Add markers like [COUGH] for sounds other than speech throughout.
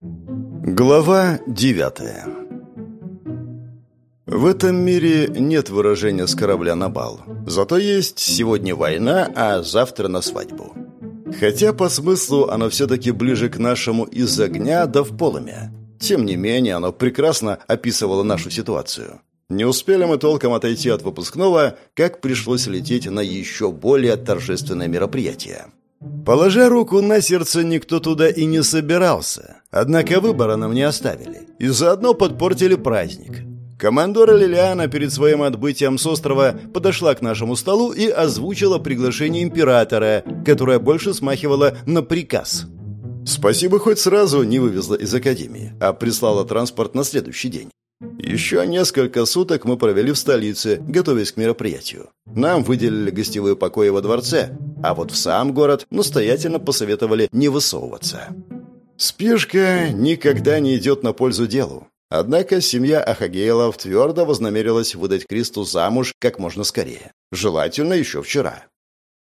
Глава девятая В этом мире нет выражения с корабля на бал. Зато есть сегодня война, а завтра на свадьбу. Хотя по смыслу оно все-таки ближе к нашему из огня да в полымя. Тем не менее, оно прекрасно описывало нашу ситуацию. Не успели мы толком отойти от выпускного, как пришлось лететь на еще более торжественное мероприятие. Положа руку на сердце, никто туда и не собирался. Однако выбора нам не оставили. И заодно подпортили праздник. Командора Лилиана перед своим отбытием с острова подошла к нашему столу и озвучила приглашение императора, которое больше смахивало на приказ. Спасибо, хоть сразу не вывезла из академии, а прислала транспорт на следующий день. Еще несколько суток мы провели в столице, готовясь к мероприятию. Нам выделили гостевые покои во дворце, а вот в сам город настоятельно посоветовали не высовываться. Спешка никогда не идет на пользу делу. Однако семья Ахагейлов твердо вознамерилась выдать Кристу замуж как можно скорее. Желательно еще вчера.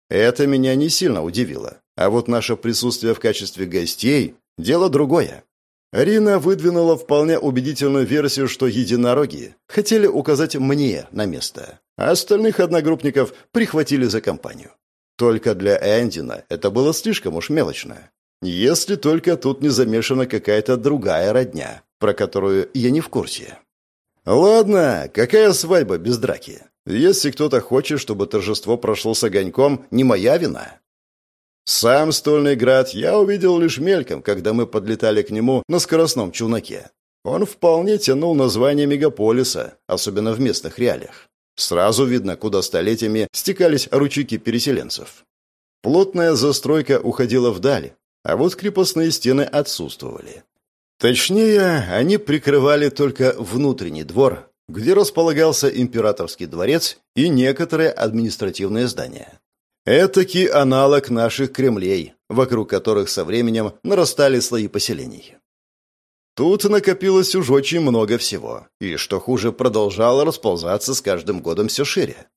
Это меня не сильно удивило. А вот наше присутствие в качестве гостей – дело другое. Рина выдвинула вполне убедительную версию, что единороги хотели указать мне на место, а остальных одногруппников прихватили за компанию. Только для Эндина это было слишком уж мелочно. Если только тут не замешана какая-то другая родня, про которую я не в курсе. Ладно, какая свадьба без драки? Если кто-то хочет, чтобы торжество прошло с огоньком, не моя вина. Сам Стольный Град я увидел лишь мельком, когда мы подлетали к нему на скоростном челноке. Он вполне тянул название мегаполиса, особенно в местных реалиях. Сразу видно, куда столетиями стекались ручейки переселенцев. Плотная застройка уходила вдаль, а вот крепостные стены отсутствовали. Точнее, они прикрывали только внутренний двор, где располагался императорский дворец и некоторые административные здания. Этакий аналог наших Кремлей, вокруг которых со временем нарастали слои поселений. Тут накопилось уж очень много всего, и, что хуже, продолжало расползаться с каждым годом все шире.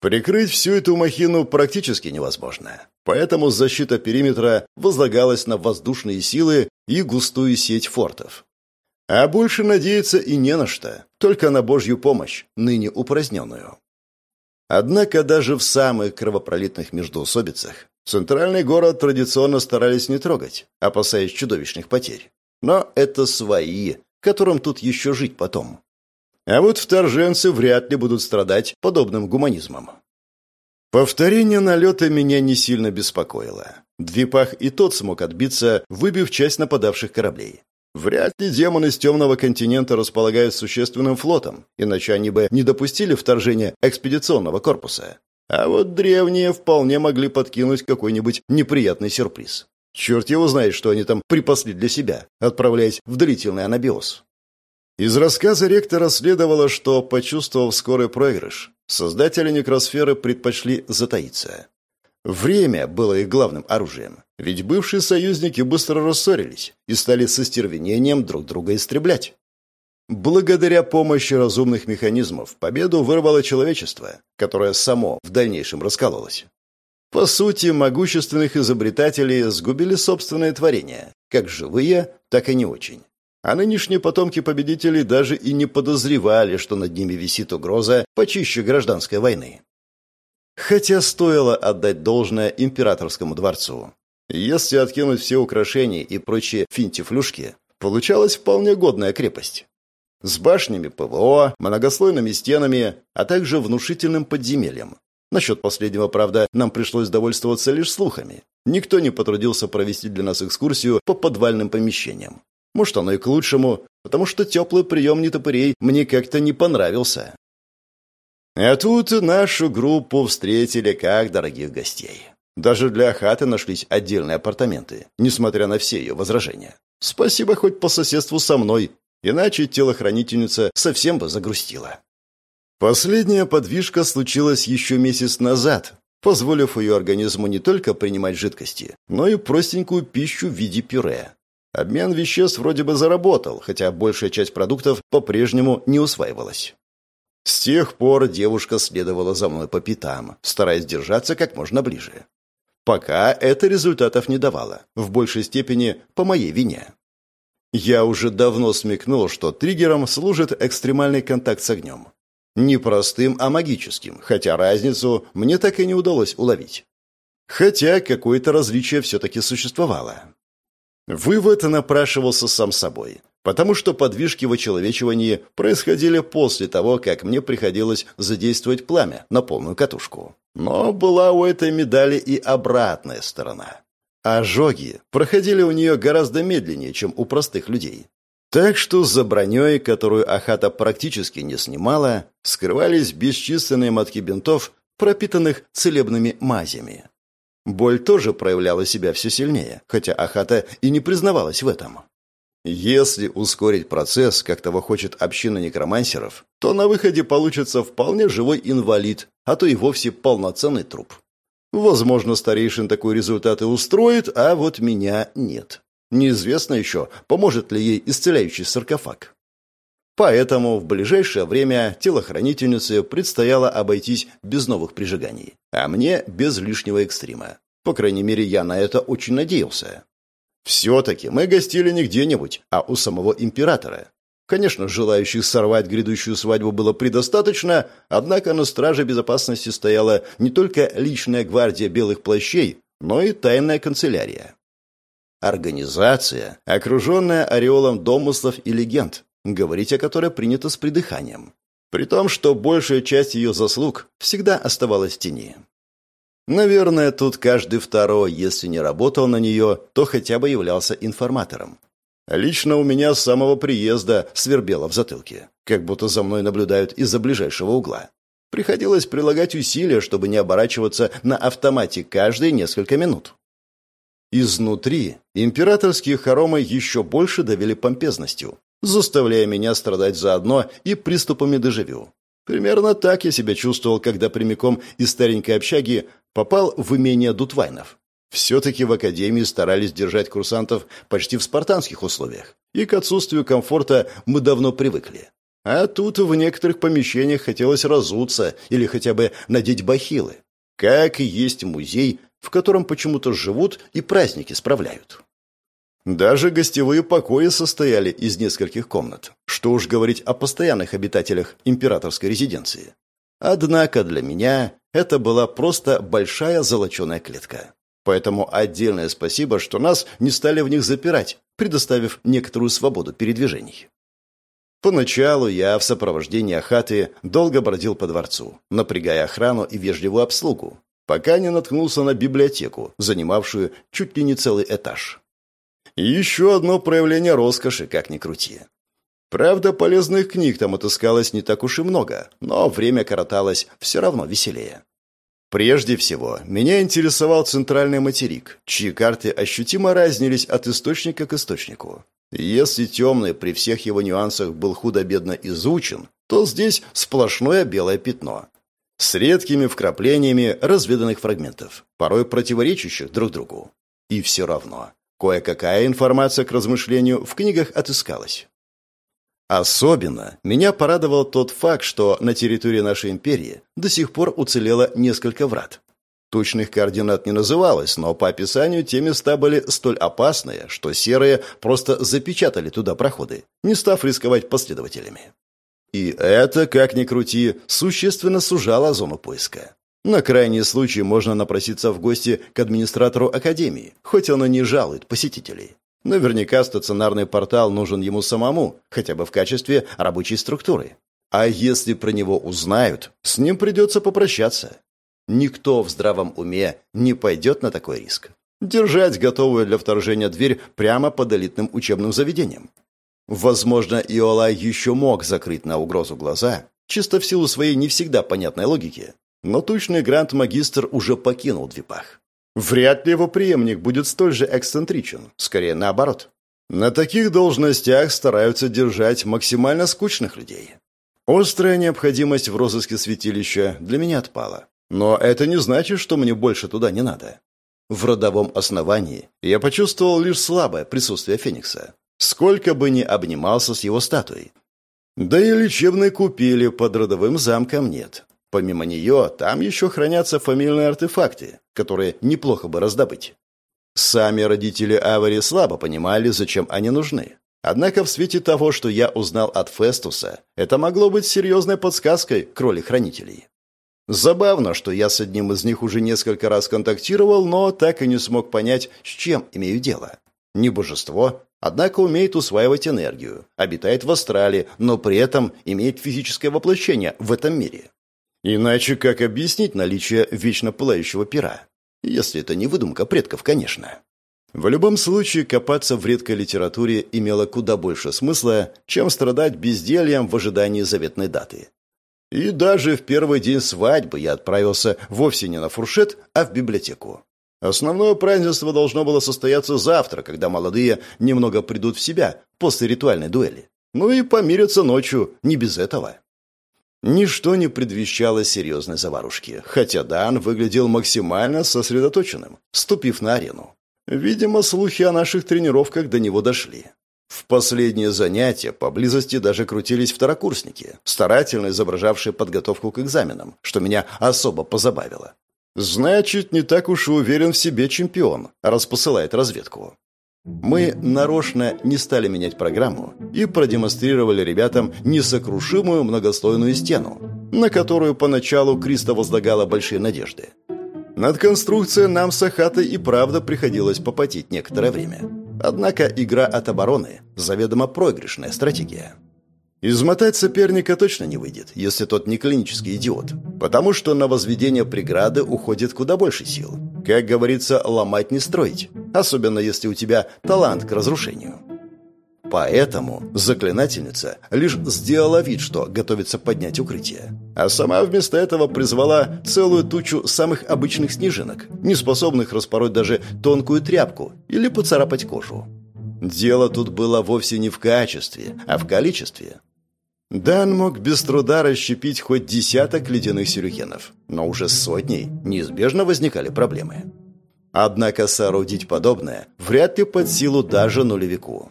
Прикрыть всю эту махину практически невозможно, поэтому защита периметра возлагалась на воздушные силы и густую сеть фортов. А больше надеяться и не на что, только на Божью помощь, ныне упраздненную. Однако даже в самых кровопролитных междоусобицах центральный город традиционно старались не трогать, опасаясь чудовищных потерь. Но это свои, которым тут еще жить потом. А вот вторженцы вряд ли будут страдать подобным гуманизмом. Повторение налета меня не сильно беспокоило. Двипах и тот смог отбиться, выбив часть нападавших кораблей. Вряд ли демоны с темного континента располагают существенным флотом, иначе они бы не допустили вторжения экспедиционного корпуса. А вот древние вполне могли подкинуть какой-нибудь неприятный сюрприз. Черт его знает, что они там припасли для себя, отправляясь в длительный анабиоз. Из рассказа ректора следовало, что, почувствовав скорый проигрыш, создатели некросферы предпочли затаиться. Время было их главным оружием, ведь бывшие союзники быстро рассорились и стали со стервенением друг друга истреблять. Благодаря помощи разумных механизмов победу вырвало человечество, которое само в дальнейшем раскололось. По сути, могущественных изобретателей сгубили собственное творение, как живые, так и не очень. А нынешние потомки победителей даже и не подозревали, что над ними висит угроза почище гражданской войны. Хотя стоило отдать должное императорскому дворцу. Если откинуть все украшения и прочие финтифлюшки, получалась вполне годная крепость. С башнями ПВО, многослойными стенами, а также внушительным подземельем, Насчет последнего, правда, нам пришлось довольствоваться лишь слухами. Никто не потрудился провести для нас экскурсию по подвальным помещениям. Может, оно и к лучшему, потому что теплый прием нетопырей мне как-то не понравился. А тут нашу группу встретили как дорогих гостей. Даже для хаты нашлись отдельные апартаменты, несмотря на все ее возражения. Спасибо хоть по соседству со мной, иначе телохранительница совсем бы загрустила. Последняя подвижка случилась еще месяц назад, позволив ее организму не только принимать жидкости, но и простенькую пищу в виде пюре. Обмен веществ вроде бы заработал, хотя большая часть продуктов по-прежнему не усваивалась. С тех пор девушка следовала за мной по пятам, стараясь держаться как можно ближе. Пока это результатов не давало, в большей степени по моей вине. Я уже давно смекнул, что триггером служит экстремальный контакт с огнем. Не простым, а магическим, хотя разницу мне так и не удалось уловить. Хотя какое-то различие все-таки существовало. Вывод напрашивался сам собой, потому что подвижки в очеловечивании происходили после того, как мне приходилось задействовать пламя на полную катушку. Но была у этой медали и обратная сторона. Ожоги проходили у нее гораздо медленнее, чем у простых людей. Так что за броней, которую Ахата практически не снимала, скрывались бесчисленные мотки бинтов, пропитанных целебными мазями. Боль тоже проявляла себя все сильнее, хотя Ахата и не признавалась в этом. Если ускорить процесс, как того хочет община некромансеров, то на выходе получится вполне живой инвалид, а то и вовсе полноценный труп. Возможно, старейшин такой результат и устроит, а вот меня нет. Неизвестно еще, поможет ли ей исцеляющий саркофаг. Поэтому в ближайшее время телохранительнице предстояло обойтись без новых прижиганий, а мне без лишнего экстрима. По крайней мере, я на это очень надеялся. Все-таки мы гостили не где-нибудь, а у самого императора. Конечно, желающих сорвать грядущую свадьбу было предостаточно, однако на страже безопасности стояла не только личная гвардия белых плащей, но и тайная канцелярия. Организация, окруженная ореолом домыслов и легенд, говорить о которой принято с придыханием. При том, что большая часть ее заслуг всегда оставалась в тени. Наверное, тут каждый второй, если не работал на нее, то хотя бы являлся информатором. Лично у меня с самого приезда свербело в затылке, как будто за мной наблюдают из-за ближайшего угла. Приходилось прилагать усилия, чтобы не оборачиваться на автомате каждые несколько минут. Изнутри императорские хоромы еще больше давили помпезностью, заставляя меня страдать заодно и приступами дежавю. Примерно так я себя чувствовал, когда прямиком из старенькой общаги попал в имение Дутвайнов. Все-таки в академии старались держать курсантов почти в спартанских условиях, и к отсутствию комфорта мы давно привыкли. А тут в некоторых помещениях хотелось разуться или хотя бы надеть бахилы. Как и есть музей, в котором почему-то живут и праздники справляют. Даже гостевые покои состояли из нескольких комнат. Что уж говорить о постоянных обитателях императорской резиденции. Однако для меня это была просто большая золоченая клетка. Поэтому отдельное спасибо, что нас не стали в них запирать, предоставив некоторую свободу передвижений. Поначалу я в сопровождении Ахаты долго бродил по дворцу, напрягая охрану и вежливую обслугу, пока не наткнулся на библиотеку, занимавшую чуть ли не целый этаж. И еще одно проявление роскоши, как ни крути. Правда, полезных книг там отыскалось не так уж и много, но время короталось все равно веселее. Прежде всего, меня интересовал центральный материк, чьи карты ощутимо разнились от источника к источнику. Если темный при всех его нюансах был худо-бедно изучен, то здесь сплошное белое пятно. С редкими вкраплениями разведанных фрагментов, порой противоречащих друг другу. И все равно, Кое-какая информация к размышлению в книгах отыскалась. Особенно меня порадовал тот факт, что на территории нашей империи до сих пор уцелело несколько врат. Точных координат не называлось, но по описанию те места были столь опасные, что серые просто запечатали туда проходы, не став рисковать последователями. И это, как ни крути, существенно сужало зону поиска. На крайний случай можно напроситься в гости к администратору академии, хоть он и не жалует посетителей. Наверняка стационарный портал нужен ему самому, хотя бы в качестве рабочей структуры. А если про него узнают, с ним придется попрощаться. Никто в здравом уме не пойдет на такой риск. Держать готовую для вторжения дверь прямо под элитным учебным заведением. Возможно, Иолай еще мог закрыть на угрозу глаза, чисто в силу своей не всегда понятной логики, но тучный гранд-магистр уже покинул Двипах. Вряд ли его преемник будет столь же эксцентричен, скорее наоборот. На таких должностях стараются держать максимально скучных людей. Острая необходимость в розыске святилища для меня отпала. Но это не значит, что мне больше туда не надо. В родовом основании я почувствовал лишь слабое присутствие Феникса. Сколько бы ни обнимался с его статуей. Да и лечебной купили под родовым замком нет. Помимо нее, там еще хранятся фамильные артефакты, которые неплохо бы раздобыть. Сами родители Авари слабо понимали, зачем они нужны. Однако в свете того, что я узнал от Фестуса, это могло быть серьезной подсказкой к роли хранителей. Забавно, что я с одним из них уже несколько раз контактировал, но так и не смог понять, с чем имею дело. Не божество, однако умеет усваивать энергию, обитает в астрале, но при этом имеет физическое воплощение в этом мире. Иначе как объяснить наличие вечно пылающего пера? Если это не выдумка предков, конечно. В любом случае, копаться в редкой литературе имело куда больше смысла, чем страдать бездельем в ожидании заветной даты. И даже в первый день свадьбы я отправился вовсе не на фуршет, а в библиотеку. Основное празднество должно было состояться завтра, когда молодые немного придут в себя после ритуальной дуэли. Ну и помирятся ночью, не без этого. Ничто не предвещало серьезной заварушки, хотя Дан выглядел максимально сосредоточенным, ступив на арену. Видимо, слухи о наших тренировках до него дошли. В последние занятия поблизости даже крутились второкурсники, старательно изображавшие подготовку к экзаменам, что меня особо позабавило. Значит, не так уж и уверен в себе чемпион, раз посылает разведку. Мы нарочно не стали менять программу и продемонстрировали ребятам несокрушимую многослойную стену, на которую поначалу Криста возлагала большие надежды. Над конструкцией нам с Ахатой и правда приходилось попотеть некоторое время. Однако игра от обороны – заведомо проигрышная стратегия. Измотать соперника точно не выйдет, если тот не клинический идиот, потому что на возведение преграды уходит куда больше сил. Как говорится, ломать не строить, особенно если у тебя талант к разрушению. Поэтому заклинательница лишь сделала вид, что готовится поднять укрытие, а сама вместо этого призвала целую тучу самых обычных снежинок, не способных распороть даже тонкую тряпку или поцарапать кожу. Дело тут было вовсе не в качестве, а в количестве. Дан мог без труда расщепить хоть десяток ледяных сюрикенов, но уже сотней неизбежно возникали проблемы. Однако соорудить подобное вряд ли под силу даже нулевику.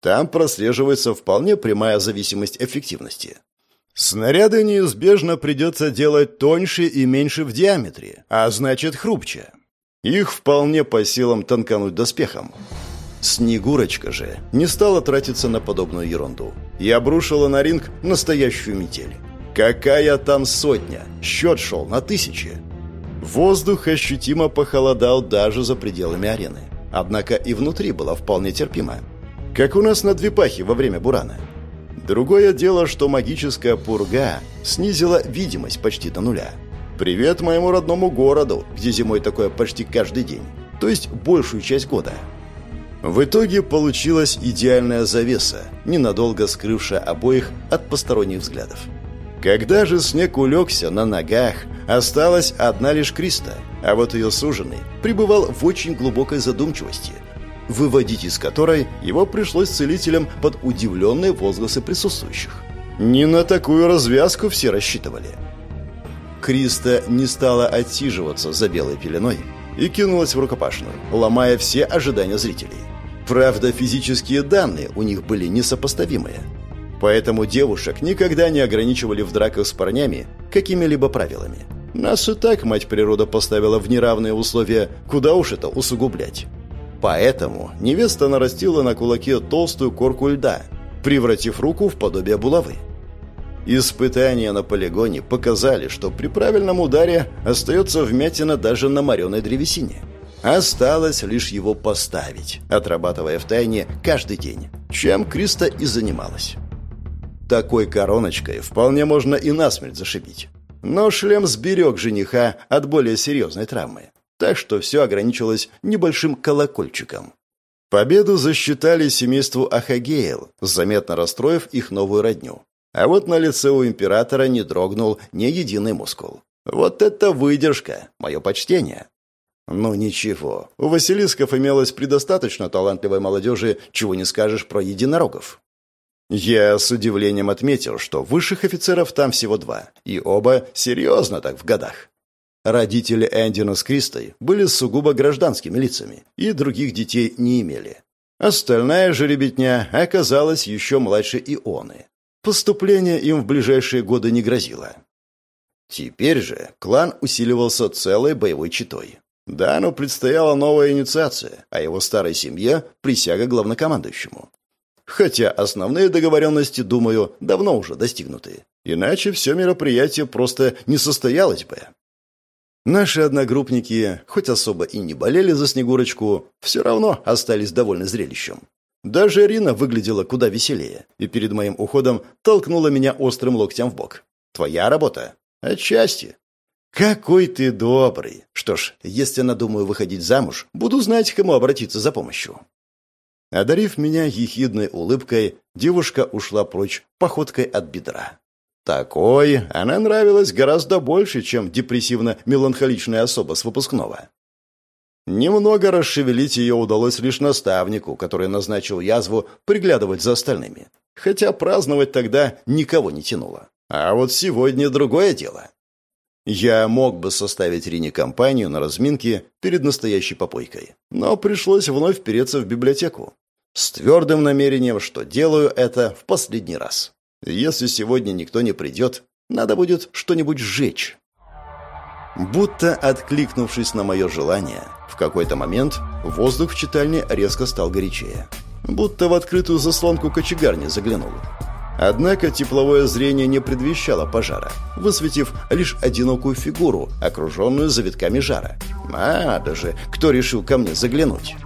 Там прослеживается вполне прямая зависимость эффективности. Снаряды неизбежно придется делать тоньше и меньше в диаметре, а значит хрупче. Их вполне по силам тонкануть доспехом. Снегурочка же не стала тратиться на подобную ерунду и обрушила на ринг настоящую метель. Какая там сотня? Счет шел на тысячи. Воздух ощутимо похолодал даже за пределами арены. Однако и внутри было вполне терпимо. Как у нас на Двипахе во время бурана. Другое дело, что магическая пурга снизила видимость почти до нуля. Привет моему родному городу, где зимой такое почти каждый день. То есть большую часть года. В итоге получилась идеальная завеса, ненадолго скрывшая обоих от посторонних взглядов. Когда же снег улегся на ногах, осталась одна лишь Криста, а вот ее суженый пребывал в очень глубокой задумчивости – выводить из которой его пришлось целителям под удивленные возгласы присутствующих. Не на такую развязку все рассчитывали. Криста не стала отсиживаться за белой пеленой и кинулась в рукопашную, ломая все ожидания зрителей. Правда, физические данные у них были несопоставимые. Поэтому девушек никогда не ограничивали в драках с парнями какими-либо правилами. Нас и так мать природа поставила в неравные условия, куда уж это усугублять. Поэтому невеста нарастила на кулаке толстую корку льда, превратив руку в подобие булавы. Испытания на полигоне показали, что при правильном ударе остается вмятина даже на мореной древесине. Осталось лишь его поставить, отрабатывая в тайне каждый день, чем Криста и занималась. Такой короночкой вполне можно и насмерть зашибить. Но шлем сберег жениха от более серьезной травмы так что все ограничилось небольшим колокольчиком. Победу засчитали семейству Ахагеев, заметно расстроив их новую родню. А вот на лице у императора не дрогнул ни единый мускул. Вот это выдержка, мое почтение. Ну ничего, у Василисков имелось предостаточно талантливой молодежи, чего не скажешь про единорогов. Я с удивлением отметил, что высших офицеров там всего два, и оба серьезно так в годах. Родители Эндина с Кристой были сугубо гражданскими лицами и других детей не имели. Остальная же ребятня оказалась еще младше Ионы. Поступление им в ближайшие годы не грозило. Теперь же клан усиливался целой боевой читой. Дану предстояла новая инициация, а его старой семье – присяга главнокомандующему. хотя основные договоренности, думаю, давно уже достигнуты. Иначе все мероприятие просто не состоялось бы. Наши одногруппники, хоть особо и не болели за Снегурочку, все равно остались довольны зрелищем. Даже Рина выглядела куда веселее и перед моим уходом толкнула меня острым локтем в бок. «Твоя работа?» «Отчасти». «Какой ты добрый! Что ж, если надумаю выходить замуж, буду знать, кому обратиться за помощью». Одарив меня ехидной улыбкой, девушка ушла прочь походкой от бедра. Такой она нравилась гораздо больше, чем депрессивно-меланхоличная особа с выпускного. Немного расшевелить ее удалось лишь наставнику, который назначил язву приглядывать за остальными. Хотя праздновать тогда никого не тянуло. А вот сегодня другое дело. Я мог бы составить Рине компанию на разминке перед настоящей попойкой, но пришлось вновь переться в библиотеку. С твердым намерением, что делаю это в последний раз. Если сегодня никто не придет, надо будет что-нибудь сжечь. Будто откликнувшись на мое желание, в какой-то момент воздух в читальне резко стал горячее. Будто в открытую заслонку кочегарни заглянул. Однако тепловое зрение не предвещало пожара, высветив лишь одинокую фигуру, окруженную завитками жара. А, даже кто решил ко мне заглянуть?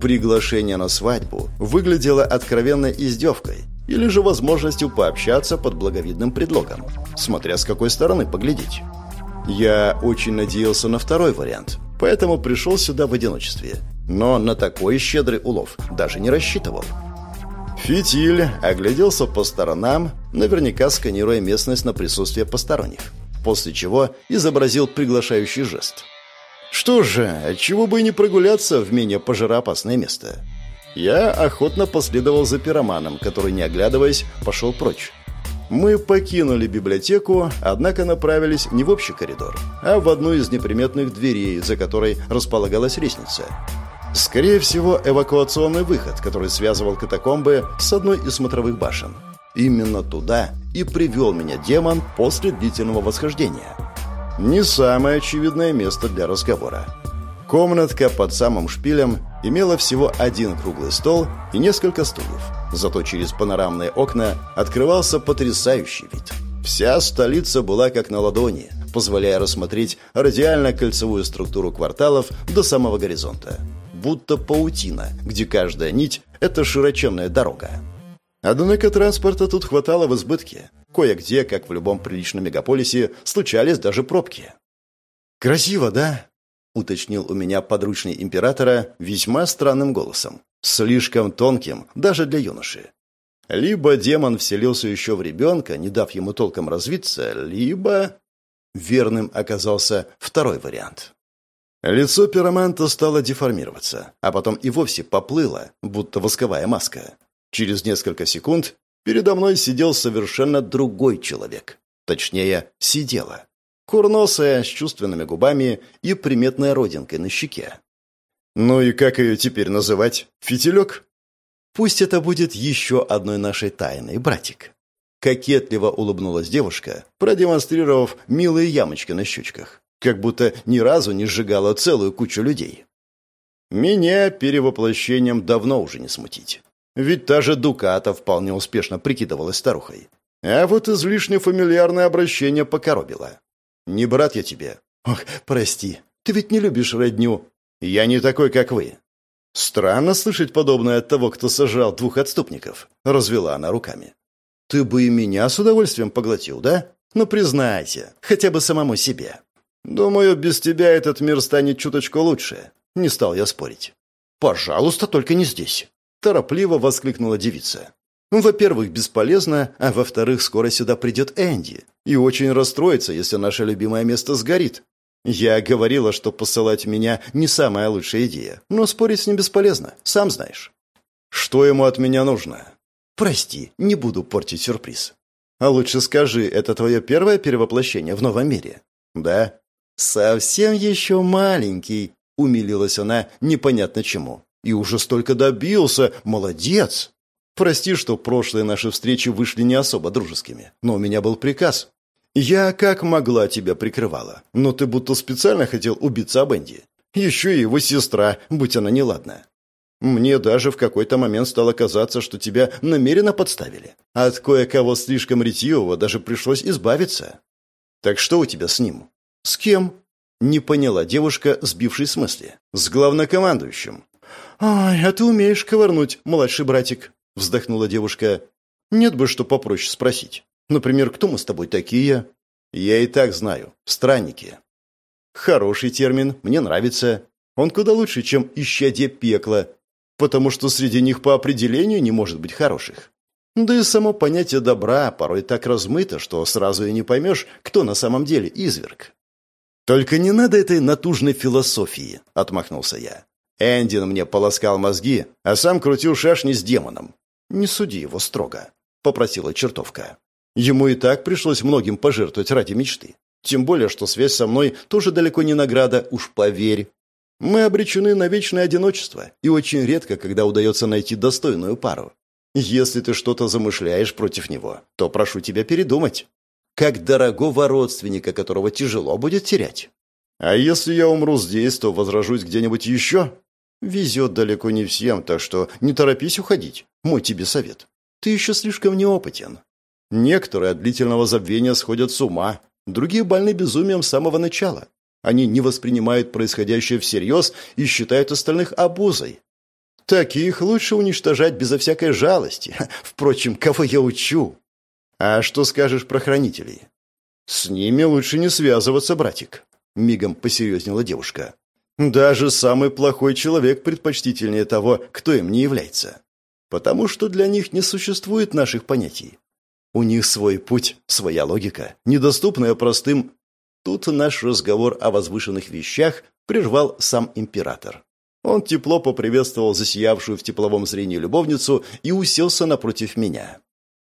Приглашение на свадьбу выглядело откровенной издевкой, или же возможностью пообщаться под благовидным предлогом, смотря с какой стороны поглядеть. Я очень надеялся на второй вариант, поэтому пришел сюда в одиночестве. Но на такой щедрый улов даже не рассчитывал. Фитиль огляделся по сторонам, наверняка сканируя местность на присутствие посторонних, после чего изобразил приглашающий жест. Что же, чего бы и не прогуляться в менее пожароопасное место. Я охотно последовал за пироманом, который, не оглядываясь, пошел прочь. Мы покинули библиотеку, однако направились не в общий коридор, а в одну из неприметных дверей, за которой располагалась лестница. Скорее всего, эвакуационный выход, который связывал катакомбы с одной из смотровых башен. Именно туда и привел меня демон после длительного восхождения. Не самое очевидное место для разговора. Комнатка под самым шпилем имела всего один круглый стол и несколько стульев. Зато через панорамные окна открывался потрясающий вид. Вся столица была как на ладони, позволяя рассмотреть радиально-кольцевую структуру кварталов до самого горизонта. Будто паутина, где каждая нить – это широченная дорога. Однако транспорта тут хватало в избытке. Кое-где, как в любом приличном мегаполисе, случались даже пробки. «Красиво, да?» — уточнил у меня подручный императора весьма странным голосом. Слишком тонким, даже для юноши. Либо демон вселился еще в ребенка, не дав ему толком развиться, либо... Верным оказался второй вариант. Лицо пироманта стало деформироваться, а потом и вовсе поплыло, будто восковая маска. Через несколько секунд передо мной сидел совершенно другой человек. Точнее, сидела курносая, с чувственными губами и приметной родинкой на щеке. «Ну и как ее теперь называть? Фитилек?» «Пусть это будет еще одной нашей тайной, братик». Кокетливо улыбнулась девушка, продемонстрировав милые ямочки на щечках, как будто ни разу не сжигала целую кучу людей. Меня перевоплощением давно уже не смутить. Ведь та же Дуката вполне успешно прикидывалась старухой. А вот излишне фамильярное обращение покоробило. Не брат я тебе. Ох, прости. Ты ведь не любишь родню. Я не такой, как вы. Странно слышать подобное от того, кто сажал двух отступников. Развела она руками. Ты бы и меня с удовольствием поглотил, да? Ну, признайся, хотя бы самому себе. Думаю, без тебя этот мир станет чуточку лучше. Не стал я спорить. Пожалуйста, только не здесь. Торопливо воскликнула девица. Во-первых, бесполезно, а во-вторых, скоро сюда придет Энди. И очень расстроится, если наше любимое место сгорит. Я говорила, что посылать меня не самая лучшая идея, но спорить с ним бесполезно, сам знаешь. Что ему от меня нужно? Прости, не буду портить сюрприз. А лучше скажи, это твое первое перевоплощение в новом мире? Да. Совсем еще маленький, умилилась она непонятно чему. И уже столько добился, молодец. Прости, что прошлые наши встречи вышли не особо дружескими, но у меня был приказ. Я как могла тебя прикрывала, но ты будто специально хотел убиться об Энди. Еще и его сестра, будь она неладна. Мне даже в какой-то момент стало казаться, что тебя намеренно подставили. От кое-кого слишком ретивого даже пришлось избавиться. Так что у тебя с ним? С кем? Не поняла девушка, сбившись с мысли. С главнокомандующим. «Ай, а ты умеешь ковырнуть, младший братик», — вздохнула девушка. «Нет бы что попроще спросить. Например, кто мы с тобой такие?» «Я и так знаю. Странники». «Хороший термин, мне нравится. Он куда лучше, чем «исчадие пекла», потому что среди них по определению не может быть хороших. Да и само понятие добра порой так размыто, что сразу и не поймешь, кто на самом деле изверг. «Только не надо этой натужной философии», — отмахнулся я. Эндин мне полоскал мозги, а сам крутил шашни с демоном. «Не суди его строго», — попросила чертовка. Ему и так пришлось многим пожертвовать ради мечты. Тем более, что связь со мной тоже далеко не награда, уж поверь. Мы обречены на вечное одиночество, и очень редко, когда удается найти достойную пару. Если ты что-то замышляешь против него, то прошу тебя передумать. Как дорогого родственника, которого тяжело будет терять. А если я умру здесь, то возражусь где-нибудь еще? Везет далеко не всем, так что не торопись уходить. Мой тебе совет. Ты еще слишком неопытен. Некоторые от длительного забвения сходят с ума, другие больны безумием с самого начала. Они не воспринимают происходящее всерьез и считают остальных обузой. Таких лучше уничтожать безо всякой жалости. [LAUGHS] Впрочем, кого я учу? А что скажешь про хранителей? С ними лучше не связываться, братик. Мигом посерьезнела девушка. Даже самый плохой человек предпочтительнее того, кто им не является. Потому что для них не существует наших понятий. У них свой путь, своя логика, недоступная простым Тут наш разговор о возвышенных вещах прервал сам император. Он тепло поприветствовал засиявшую в тепловом зрении любовницу и уселся напротив меня.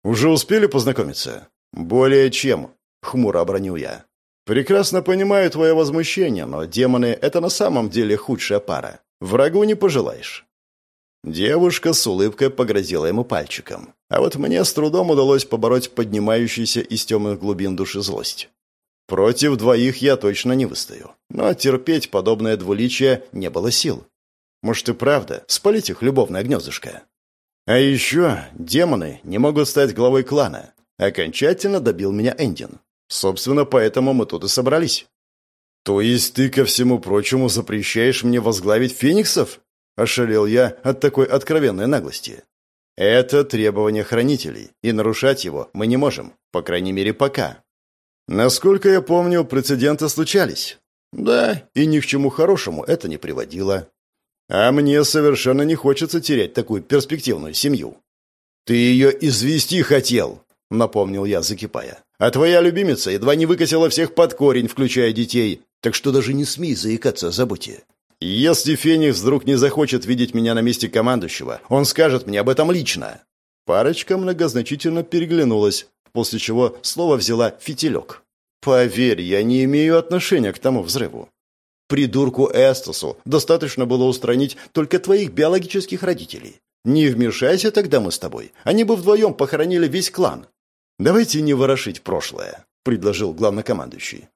«Уже успели познакомиться?» «Более чем», — хмуро обронил я. «Прекрасно понимаю твое возмущение, но демоны — это на самом деле худшая пара. Врагу не пожелаешь». Девушка с улыбкой погрозила ему пальчиком. А вот мне с трудом удалось побороть поднимающуюся из темных глубин души злость. Против двоих я точно не выстою. Но терпеть подобное двуличие не было сил. Может и правда, спалить их любовное гнездышко. А еще демоны не могут стать главой клана. Окончательно добил меня Эндин. Собственно, поэтому мы тут и собрались. То есть ты, ко всему прочему, запрещаешь мне возглавить фениксов? Ошалел я от такой откровенной наглости. Это требование хранителей, и нарушать его мы не можем, по крайней мере, пока. Насколько я помню, прецеденты случались. Да, и ни к чему хорошему это не приводило. А мне совершенно не хочется терять такую перспективную семью. Ты ее извести хотел, напомнил я, закипая. А твоя любимица едва не выкосила всех под корень, включая детей. Так что даже не смей заикаться о заботе. Если Феникс вдруг не захочет видеть меня на месте командующего, он скажет мне об этом лично. Парочка многозначительно переглянулась, после чего слово взяла фитилек. «Поверь, я не имею отношения к тому взрыву. Придурку Эстосу достаточно было устранить только твоих биологических родителей. Не вмешайся тогда мы с тобой, они бы вдвоем похоронили весь клан. Давайте не ворошить прошлое», — предложил главнокомандующий.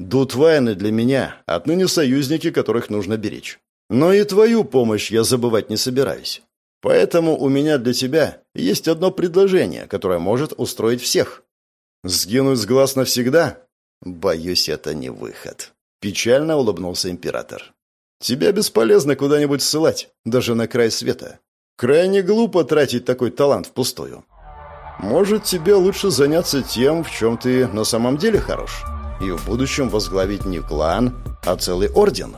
«Дутвайны для меня отныне союзники, которых нужно беречь. Но и твою помощь я забывать не собираюсь. Поэтому у меня для тебя есть одно предложение, которое может устроить всех. Сгинуть с глаз навсегда? Боюсь, это не выход. Печально улыбнулся император. Тебя бесполезно куда-нибудь ссылать, даже на край света. Крайне глупо тратить такой талант впустую. Может, тебе лучше заняться тем, в чем ты на самом деле хорош, и в будущем возглавить не клан, а целый орден».